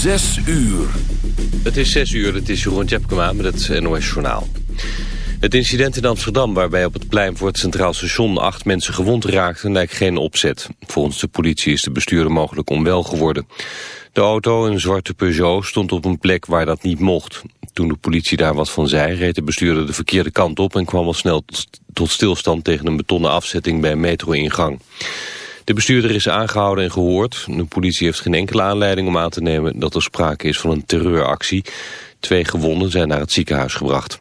Zes uur. Het is zes uur, het is Jeroen Tjepkema met het NOS Journaal. Het incident in Amsterdam waarbij op het plein voor het Centraal Station acht mensen gewond raakten lijkt geen opzet. Volgens de politie is de bestuurder mogelijk onwel geworden. De auto, een zwarte Peugeot, stond op een plek waar dat niet mocht. Toen de politie daar wat van zei, reed de bestuurder de verkeerde kant op en kwam al snel tot stilstand tegen een betonnen afzetting bij een metro-ingang. De bestuurder is aangehouden en gehoord. De politie heeft geen enkele aanleiding om aan te nemen dat er sprake is van een terreuractie. Twee gewonden zijn naar het ziekenhuis gebracht.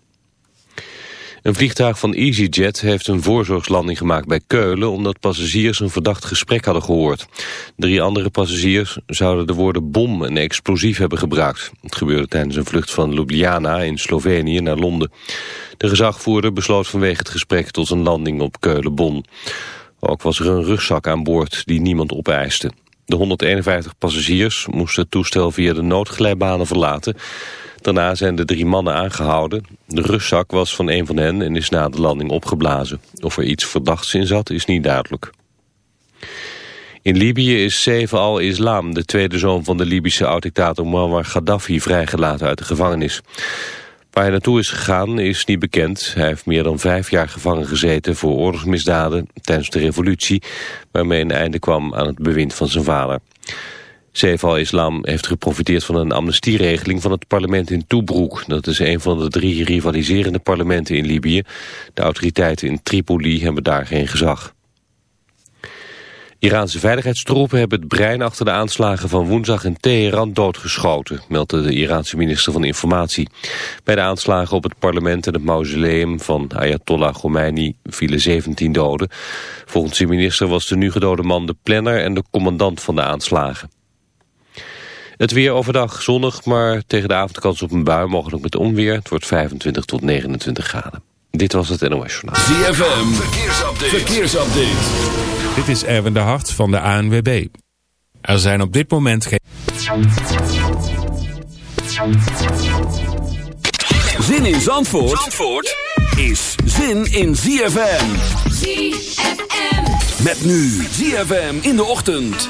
Een vliegtuig van EasyJet heeft een voorzorgslanding gemaakt bij Keulen... omdat passagiers een verdacht gesprek hadden gehoord. Drie andere passagiers zouden de woorden bom en explosief hebben gebruikt. Het gebeurde tijdens een vlucht van Ljubljana in Slovenië naar Londen. De gezagvoerder besloot vanwege het gesprek tot een landing op Keulen-Bonn. Ook was er een rugzak aan boord die niemand opeiste. De 151 passagiers moesten het toestel via de noodglijbanen verlaten. Daarna zijn de drie mannen aangehouden. De rugzak was van een van hen en is na de landing opgeblazen. Of er iets verdachts in zat is niet duidelijk. In Libië is Seif al-Islam, de tweede zoon van de Libische oud-dictator Muammar Gaddafi, vrijgelaten uit de gevangenis. Waar hij naartoe is gegaan is niet bekend. Hij heeft meer dan vijf jaar gevangen gezeten voor oorlogsmisdaden tijdens de revolutie, waarmee een einde kwam aan het bewind van zijn vader. Seif al-Islam heeft geprofiteerd van een amnestieregeling van het parlement in Tobruk. Dat is een van de drie rivaliserende parlementen in Libië. De autoriteiten in Tripoli hebben daar geen gezag. Iraanse veiligheidstroepen hebben het brein achter de aanslagen van woensdag in Teheran doodgeschoten, meldde de Iraanse minister van Informatie. Bij de aanslagen op het parlement en het mausoleum van Ayatollah Khomeini vielen 17 doden. Volgens de minister was de nu gedode man de planner en de commandant van de aanslagen. Het weer overdag zonnig, maar tegen de avond kans op een bui, mogelijk met onweer. Het wordt 25 tot 29 graden. Dit was het NOS Journaal. ZFM, verkeersupdate. verkeersupdate. Dit is Erwin de Hart van de ANWB. Er zijn op dit moment geen... Zin in Zandvoort, Zandvoort is zin in ZFM. ZFM. Met nu ZFM in de ochtend.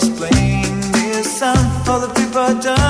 explain this. I'm the people done.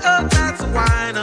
A glass of wine,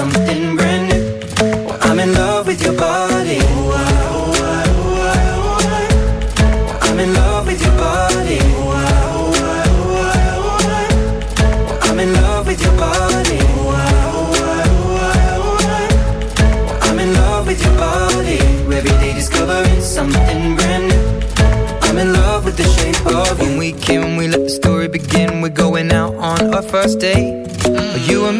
something brand new. Well, I'm in love with your body. Ooh, I, ooh, I, ooh, I, ooh, I. Well, I'm in love with your body. Ooh, I, ooh, I, ooh, I, ooh, I. Well, I'm in love with your body. Ooh, I, ooh, I, ooh, I, ooh, I. Well, I'm in love with your body. Every day discovering something brand new. I'm in love with the shape of you. When we can, we let the story begin. We're going out on our first date. Mm. You and me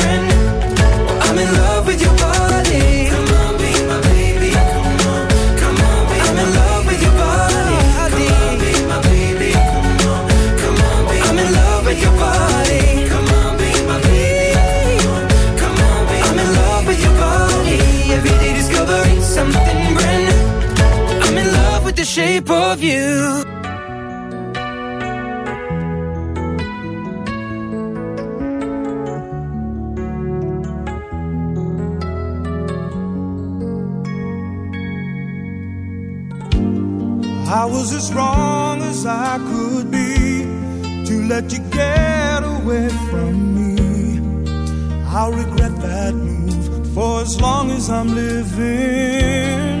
shape of you. I was as wrong as I could be to let you get away from me. I'll regret that move for as long as I'm living.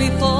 before.